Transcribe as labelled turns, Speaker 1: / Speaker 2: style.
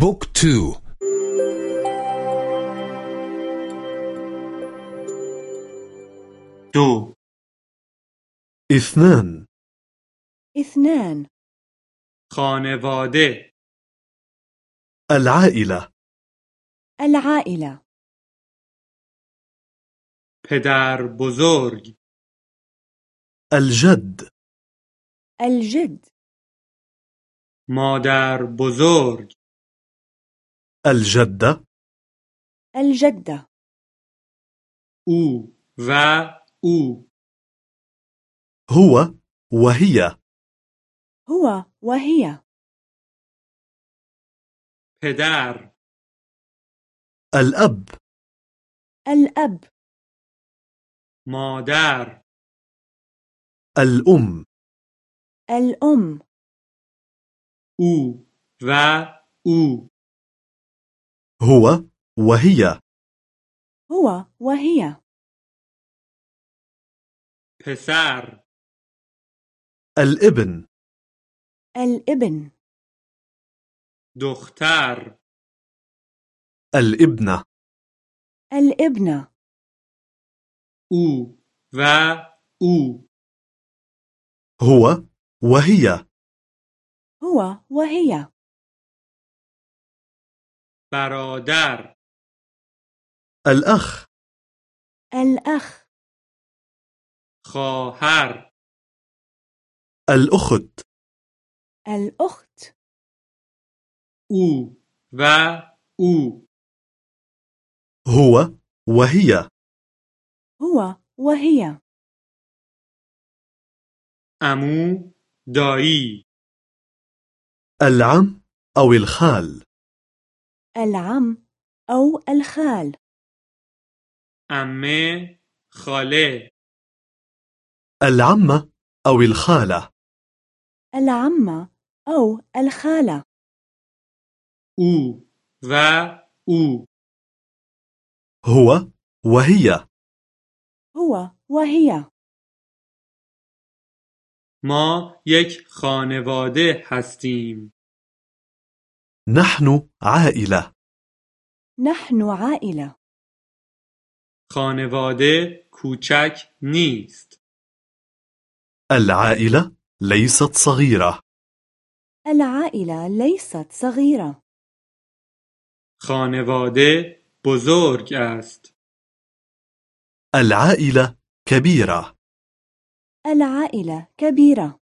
Speaker 1: book two.
Speaker 2: دو
Speaker 3: اثنان.
Speaker 4: اثنان.
Speaker 2: خانواده.
Speaker 3: العائلة.
Speaker 4: العائلة.
Speaker 2: پدر بزرگ.
Speaker 3: الجد.
Speaker 4: الجد.
Speaker 2: مادر بزرگ.
Speaker 3: الجدة.
Speaker 4: الجدة.
Speaker 2: أو و أو.
Speaker 3: هو وهي.
Speaker 4: هو وهي.
Speaker 2: پدر.
Speaker 3: الأب.
Speaker 4: الأب.
Speaker 2: مادر.
Speaker 3: الأم.
Speaker 4: الأم.
Speaker 2: أو و أو.
Speaker 3: هو وهي.
Speaker 4: هو وهي.
Speaker 2: پسر
Speaker 3: الإبن.
Speaker 4: الإبن.
Speaker 2: دختر
Speaker 3: الإبنة.
Speaker 4: الإبنة.
Speaker 2: أو و أو.
Speaker 3: هو وهي.
Speaker 4: هو وهي.
Speaker 2: برادر.
Speaker 3: الأخ.
Speaker 4: الأخ.
Speaker 2: خواهر.
Speaker 3: الأخت.
Speaker 4: الأخت.
Speaker 2: أو و أو.
Speaker 3: هو وهي.
Speaker 4: هو وهي.
Speaker 2: امو دایی.
Speaker 3: العم أو الخال.
Speaker 4: العم أو الخال.
Speaker 2: امه خاله
Speaker 3: العمة أو الخالة.
Speaker 4: العمة أو الخالة.
Speaker 2: أو و أو.
Speaker 3: هو وهي.
Speaker 4: هو وهي.
Speaker 2: ما یک خانواده هستیم.
Speaker 3: نحن عائلة.
Speaker 4: نحن عائلة.
Speaker 2: خانواده کوچک نیست.
Speaker 3: العائلة ليست صغيرة.
Speaker 4: العائلة ليست صغيرة.
Speaker 2: خانواده بزرگ است.
Speaker 3: العائلة كبيرة.
Speaker 4: العائلة كبيرة.